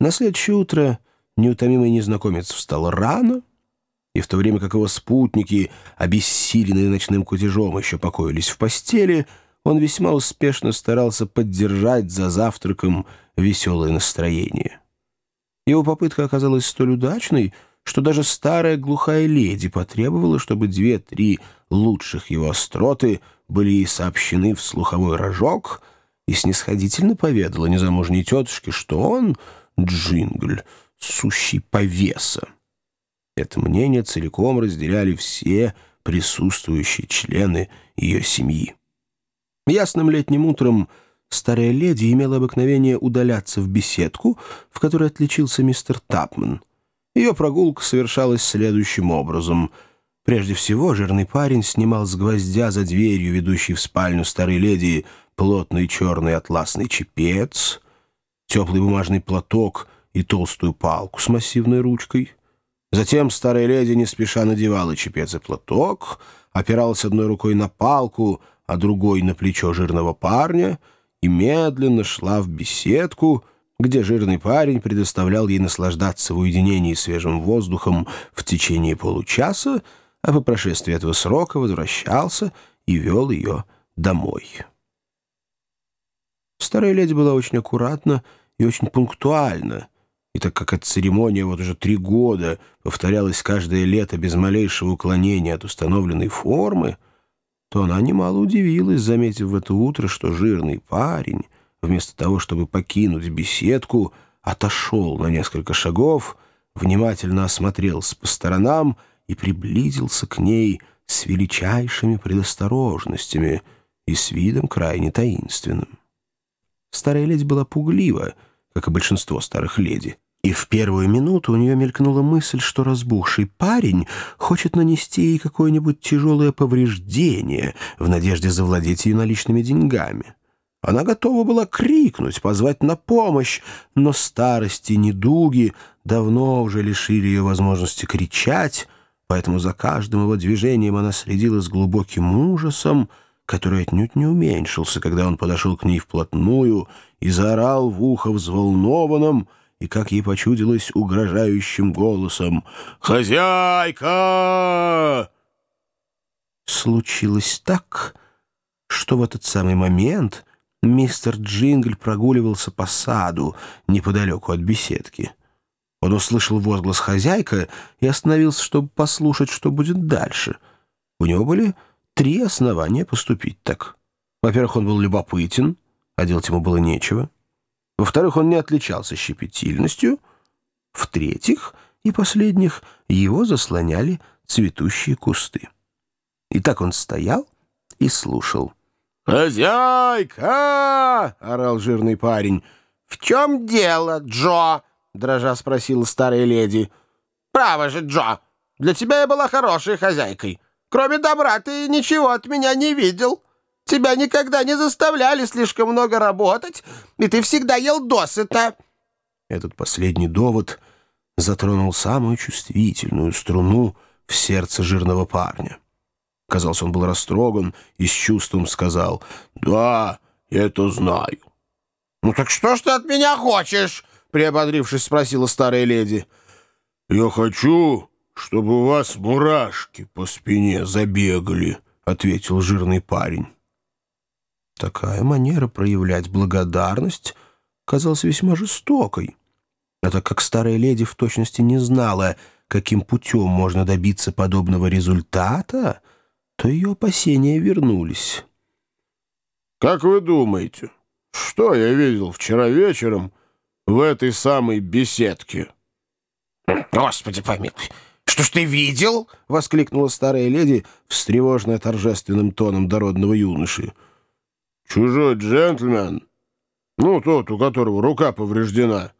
На следующее утро неутомимый незнакомец встал рано, и в то время как его спутники, обессиленные ночным кутежом, еще покоились в постели, он весьма успешно старался поддержать за завтраком веселое настроение. Его попытка оказалась столь удачной, что даже старая глухая леди потребовала, чтобы две-три лучших его остроты были ей сообщены в слуховой рожок и снисходительно поведала незамужней тетушке, что он, Джингль, сущий повеса. Это мнение целиком разделяли все присутствующие члены ее семьи. Ясным летним утром старая леди имела обыкновение удаляться в беседку, в которой отличился мистер Тапман. Ее прогулка совершалась следующим образом. Прежде всего, жирный парень снимал с гвоздя за дверью, ведущей в спальню старой леди, плотный черный атласный чепец, теплый бумажный платок и толстую палку с массивной ручкой. Затем старая леди не спеша надевала чепец и платок, опиралась одной рукой на палку, а другой на плечо жирного парня и медленно шла в беседку, где жирный парень предоставлял ей наслаждаться в уединении свежим воздухом в течение получаса, а по прошествии этого срока возвращался и вел ее домой. Старая леди была очень аккуратна и очень пунктуальна, и так как эта церемония вот уже три года повторялась каждое лето без малейшего уклонения от установленной формы, то она немало удивилась, заметив в это утро, что жирный парень, вместо того, чтобы покинуть беседку, отошел на несколько шагов, внимательно осмотрелся по сторонам и приблизился к ней с величайшими предосторожностями и с видом крайне таинственным. Старая леди была пуглива, как и большинство старых леди. И в первую минуту у нее мелькнула мысль, что разбухший парень хочет нанести ей какое-нибудь тяжелое повреждение в надежде завладеть ее наличными деньгами. Она готова была крикнуть, позвать на помощь, но старости и недуги давно уже лишили ее возможности кричать, поэтому за каждым его движением она следила с глубоким ужасом, который отнюдь не уменьшился, когда он подошел к ней вплотную и заорал в ухо взволнованным, и, как ей почудилось, угрожающим голосом «Хозяйка!» Случилось так, что в этот самый момент мистер Джингль прогуливался по саду неподалеку от беседки. Он услышал возглас «хозяйка» и остановился, чтобы послушать, что будет дальше. У него были три основания поступить так. Во-первых, он был любопытен, а делать ему было нечего. Во-вторых, он не отличался щепетильностью. В-третьих и последних, его заслоняли цветущие кусты. И так он стоял и слушал. «Хозяйка!» — орал жирный парень. «В чем дело, Джо?» — дрожа спросила старая леди. «Право же, Джо, для тебя я была хорошей хозяйкой. Кроме добра ты ничего от меня не видел». Тебя никогда не заставляли слишком много работать, и ты всегда ел досыта». Этот последний довод затронул самую чувствительную струну в сердце жирного парня. Казалось, он был растроган и с чувством сказал «Да, я это знаю». «Ну так что ж ты от меня хочешь?» — приободрившись, спросила старая леди. «Я хочу, чтобы у вас мурашки по спине забегали», — ответил жирный парень. Такая манера проявлять благодарность казалась весьма жестокой. А так как старая леди в точности не знала, каким путем можно добиться подобного результата, то ее опасения вернулись. «Как вы думаете, что я видел вчера вечером в этой самой беседке?» «Господи помилуй, что ж ты видел?» — воскликнула старая леди, встревоженная торжественным тоном дородного юноши. Чужой джентльмен, ну, тот, у которого рука повреждена,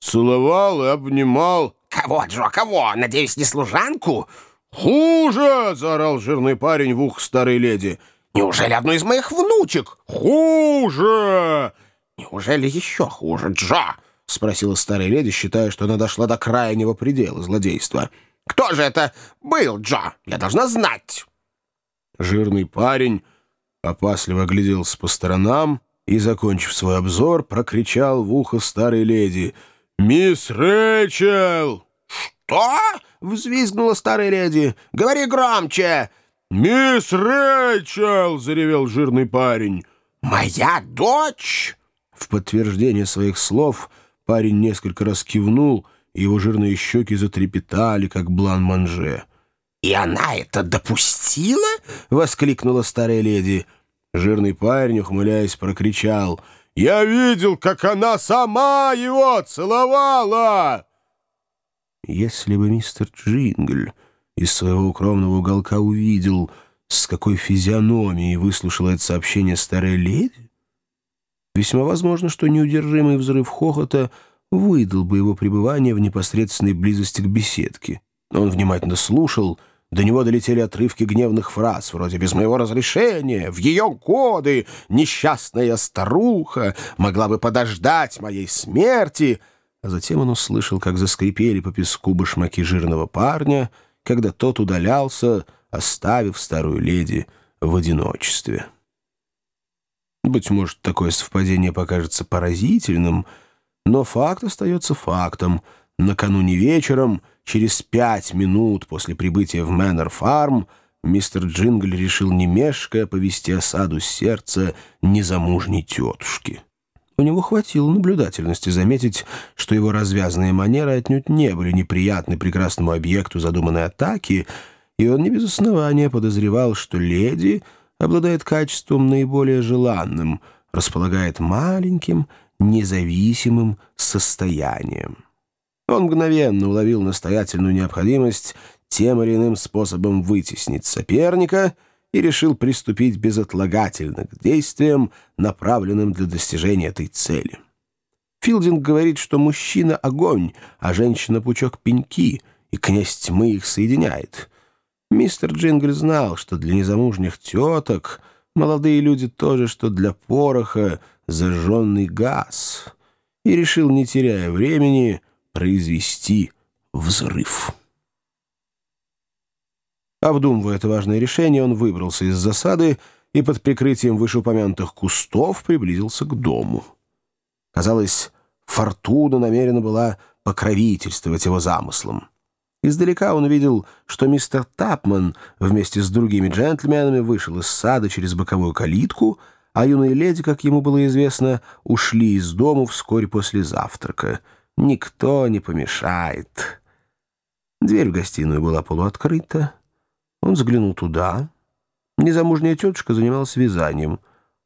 целовал и обнимал... «Кого, Джо, кого? Надеюсь, не служанку?» «Хуже!» — заорал жирный парень в ух старой леди. «Неужели одну из моих внучек?» «Хуже!» «Неужели еще хуже, Джо?» — спросила старая леди, считая, что она дошла до крайнего предела злодейства. «Кто же это был, Джо? Я должна знать!» Жирный парень опасливо огляделся по сторонам и, закончив свой обзор, прокричал в ухо старой леди. «Мисс Рэйчел!» «Что?» — взвизгнула старая леди. «Говори громче!» «Мисс Рэйчел!» — заревел жирный парень. «Моя дочь?» В подтверждение своих слов парень несколько раз кивнул, и его жирные щеки затрепетали, как блан-манже. «И она это допустила?» — воскликнула старая леди. Жирный парень, ухмыляясь, прокричал. «Я видел, как она сама его целовала!» Если бы мистер Джингль из своего укромного уголка увидел, с какой физиономией выслушала это сообщение старая леди, весьма возможно, что неудержимый взрыв хохота выдал бы его пребывание в непосредственной близости к беседке. Он внимательно слушал, до него долетели отрывки гневных фраз, вроде «без моего разрешения», «в ее годы», «несчастная старуха», «могла бы подождать моей смерти», а затем он услышал, как заскрипели по песку башмаки жирного парня, когда тот удалялся, оставив старую леди в одиночестве. Быть может, такое совпадение покажется поразительным, но факт остается фактом. Накануне вечером, через пять минут после прибытия в Мэннер-фарм, мистер Джингл решил не мешкая повести осаду сердца незамужней тетушки. У него хватило наблюдательности заметить, что его развязанные манеры отнюдь не были неприятны прекрасному объекту задуманной атаки, и он не без основания подозревал, что леди обладает качеством наиболее желанным, располагает маленьким, независимым состоянием. Он мгновенно уловил настоятельную необходимость тем или иным способом вытеснить соперника — и решил приступить безотлагательно к действиям, направленным для достижения этой цели. Филдинг говорит, что мужчина — огонь, а женщина — пучок пеньки, и князь тьмы их соединяет. Мистер Джингл знал, что для незамужних теток молодые люди тоже, что для пороха зажженный газ, и решил, не теряя времени, произвести взрыв. Обдумывая это важное решение, он выбрался из засады и под прикрытием вышеупомянутых кустов приблизился к дому. Казалось, фортуна намерена была покровительствовать его замыслам. Издалека он увидел, что мистер Тапман вместе с другими джентльменами вышел из сада через боковую калитку, а юные леди, как ему было известно, ушли из дому вскоре после завтрака. Никто не помешает. Дверь в гостиную была полуоткрыта. Он заглянул туда. Незамужняя тетушка занималась вязанием.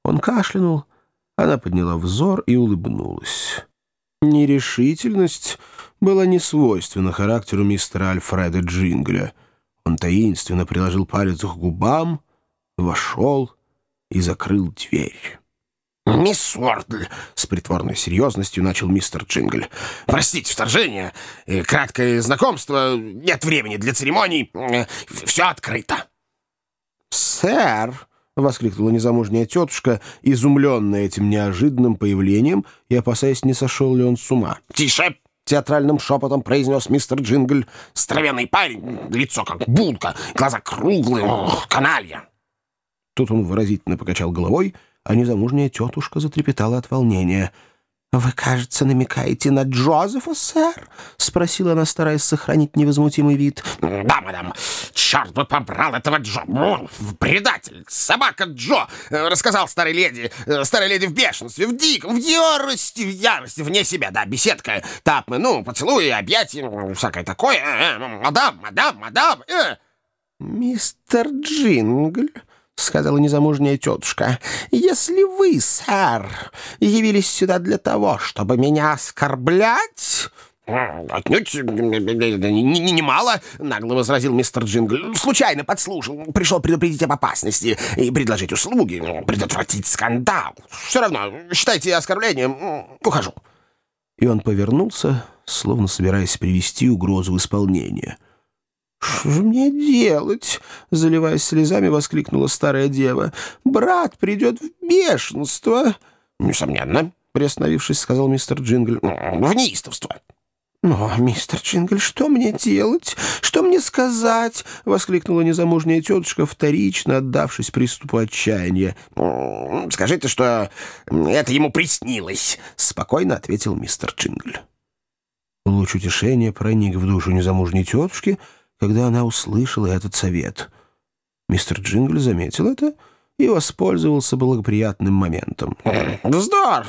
Он кашлянул, она подняла взор и улыбнулась. Нерешительность была не свойственна характеру мистера Альфреда Джингля. Он таинственно приложил палец к губам, вошел и закрыл дверь. «Мисс Уордль!» — с притворной серьезностью начал мистер Джингль. «Простите вторжение, э, краткое знакомство, нет времени для церемоний, э, все открыто». «Сэр!» — воскликнула незамужняя тетушка, изумленная этим неожиданным появлением и опасаясь, не сошел ли он с ума. «Тише!» — театральным шепотом произнес мистер Джингль. «Здоровенный парень, лицо как булка, глаза круглые, ох, каналья!» Тут он выразительно покачал головой — а незамужняя тетушка затрепетала от волнения. «Вы, кажется, намекаете на Джозефа, сэр?» — спросила она, стараясь сохранить невозмутимый вид. «Да, мадам. Черт бы побрал этого Джо! Предатель! Собака Джо!» — рассказал старой леди. Старой леди в бешенстве, в диком, в ярости, в ярости, вне себя, да, беседка. Тапмы, ну, поцелуи, объятия, всякое такое. Э, э, мадам, мадам, мадам! Э. «Мистер Джингль...» — сказала незамужняя тетушка, — «если вы, сэр, явились сюда для того, чтобы меня оскорблять...» «Отнюдь нимало», — нагло возразил мистер Джингл. «Случайно подслушал. Пришел предупредить об опасности и предложить услуги, предотвратить скандал. Все равно, считайте оскорблением. Ухожу». И он повернулся, словно собираясь привести угрозу в исполнение. «Что же мне делать?» — заливаясь слезами, воскликнула старая дева. «Брат придет в бешенство!» «Несомненно», — приостановившись, сказал мистер Джингл. «В неистовство». «О, мистер Джингл, что мне делать? Что мне сказать?» — воскликнула незамужняя тетушка, вторично отдавшись приступу отчаяния. «Скажите, что это ему приснилось», — спокойно ответил мистер Джингл. луч утешения проник в душу незамужней тетушки, когда она услышала этот совет. Мистер Джингл заметил это и воспользовался благоприятным моментом. «Вздор!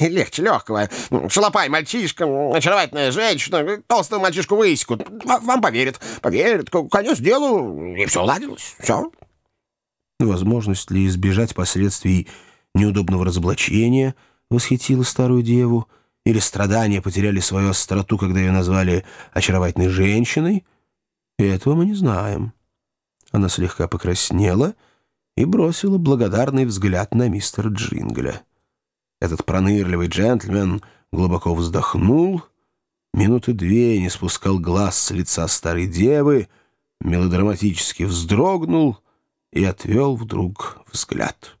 Легче легкого. Шалопай мальчишка, очаровательная женщина, толстого мальчишку выискут. Вам поверят. Поверят. Конец делу, и все ладилось. Все». Возможность ли избежать последствий неудобного разоблачения восхитила старую деву, или страдания потеряли свою остроту, когда ее назвали очаровательной женщиной, этого мы не знаем. Она слегка покраснела и бросила благодарный взгляд на мистера Джингля. Этот пронырливый джентльмен глубоко вздохнул, минуты две не спускал глаз с лица старой девы, мелодраматически вздрогнул и отвел вдруг взгляд.